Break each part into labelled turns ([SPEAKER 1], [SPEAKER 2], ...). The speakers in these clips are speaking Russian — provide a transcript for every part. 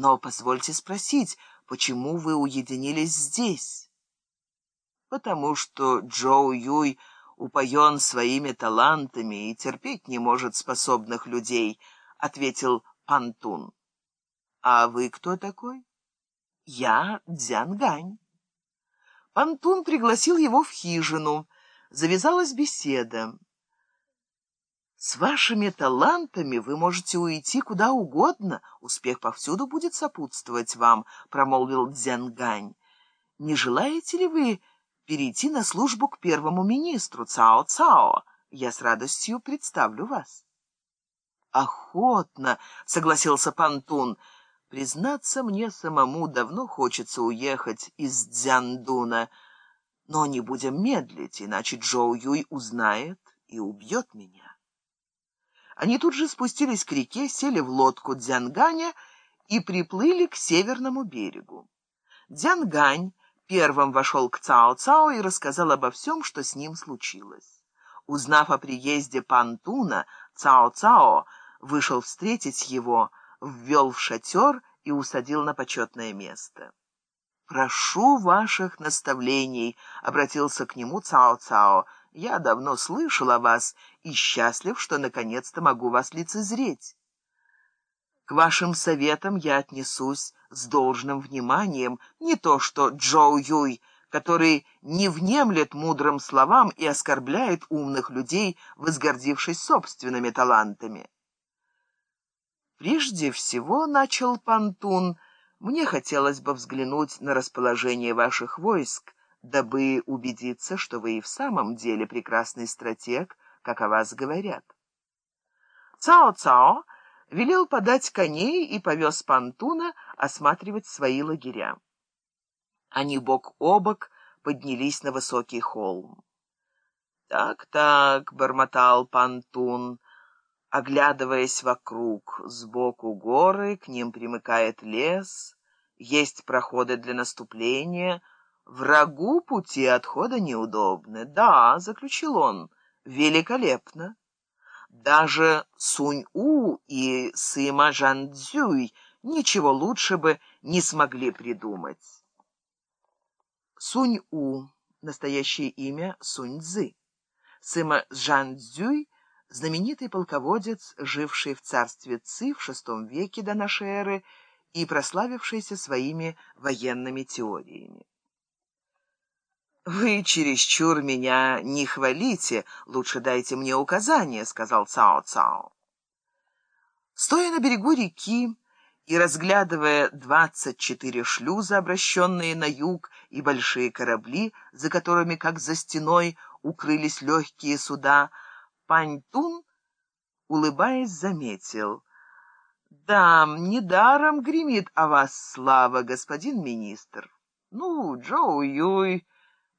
[SPEAKER 1] Но позвольте спросить, почему вы уединились здесь? Потому что Джоу Юй упоен своими талантами и терпеть не может способных людей, — ответил Пантун. А вы кто такой? Я Дзянгань. Пантун пригласил его в хижину. Завязалась беседа. С вашими талантами вы можете уйти куда угодно, успех повсюду будет сопутствовать вам, промолвил Дзянгань. Не желаете ли вы перейти на службу к первому министру Цао Цао? Я с радостью представлю вас. Охотно, согласился Пантун. Признаться, мне самому давно хочется уехать из Дзяндуна, но не будем медлить, иначе Джоу Юй узнает и убьет меня. Они тут же спустились к реке, сели в лодку Дзянганя и приплыли к северному берегу. Дзянгань первым вошел к Цао-Цао и рассказал обо всем, что с ним случилось. Узнав о приезде Пантуна, Цао-Цао вышел встретить его, ввел в шатер и усадил на почетное место. «Прошу ваших наставлений», — обратился к нему Цао-Цао, — я давно слышал о вас и счастлив, что наконец-то могу вас лицезреть. К вашим советам я отнесусь с должным вниманием, не то что Джоу Юй, который не внемлет мудрым словам и оскорбляет умных людей, возгордившись собственными талантами. Прежде всего, начал Пантун, мне хотелось бы взглянуть на расположение ваших войск, дабы убедиться, что вы и в самом деле прекрасный стратег, как о вас говорят. Цао-Цао велел подать коней и повез Пантуна осматривать свои лагеря. Они бок о бок поднялись на высокий холм. «Так-так», — бормотал Пантун, оглядываясь вокруг. Сбоку горы, к ним примыкает лес, есть проходы для наступления — Врагу пути отхода неудобны. Да, заключил он, великолепно. Даже Сунь-У и Сыма Жан-Дзюй ничего лучше бы не смогли придумать. Сунь-У, настоящее имя Сунь-Цзы. Сыма Жан-Дзюй — знаменитый полководец, живший в царстве Ци в VI веке до нашей эры и прославившийся своими военными теориями. «Вы чересчур меня не хвалите, лучше дайте мне указания», — сказал Цао-Цао. Стоя на берегу реки и разглядывая двадцать четыре шлюза, обращенные на юг, и большие корабли, за которыми, как за стеной, укрылись легкие суда, Паньтун, улыбаясь, заметил. «Да, недаром гремит о вас слава, господин министр. Ну, Джоу Юй...»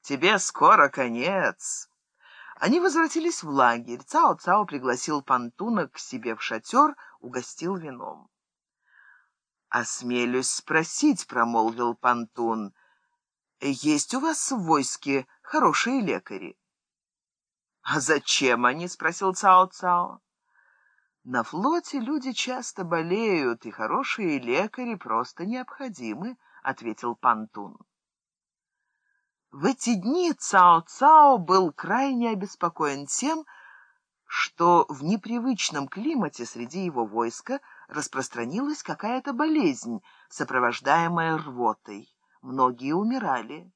[SPEAKER 1] тебе скоро конец». Они возвратились в лагерь. Цао-Цао пригласил Пантуна к себе в шатер, угостил вином. «Осмелюсь спросить», — промолвил Пантун, — «есть у вас в войске хорошие лекари?» «А зачем они?» — спросил Цао-Цао. «На флоте люди часто болеют, и хорошие лекари просто необходимы», — ответил Пантун. В эти дни Цао-Цао был крайне обеспокоен тем, что в непривычном климате среди его войска распространилась какая-то болезнь, сопровождаемая рвотой. Многие умирали,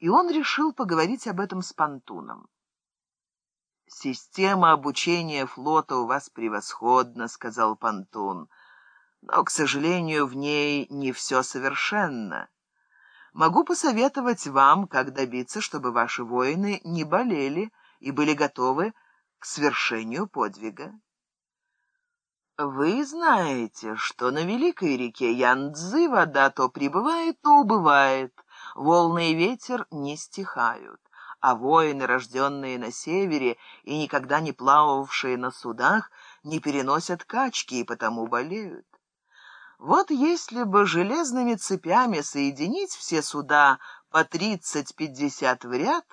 [SPEAKER 1] и он решил поговорить об этом с Пантуном. «Система обучения флота у вас превосходна», — сказал Пантун, — «но, к сожалению, в ней не все совершенно». Могу посоветовать вам, как добиться, чтобы ваши воины не болели и были готовы к свершению подвига. Вы знаете, что на великой реке Янцзы вода то прибывает, то убывает, волны и ветер не стихают, а воины, рожденные на севере и никогда не плававшие на судах, не переносят качки и потому болеют. Вот если бы железными цепями соединить все суда по тридцать-пятьдесят в ряд,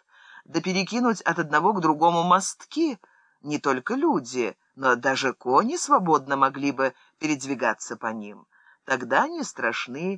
[SPEAKER 1] да перекинуть от одного к другому мостки, не только люди, но даже кони свободно могли бы передвигаться по ним. Тогда не страшны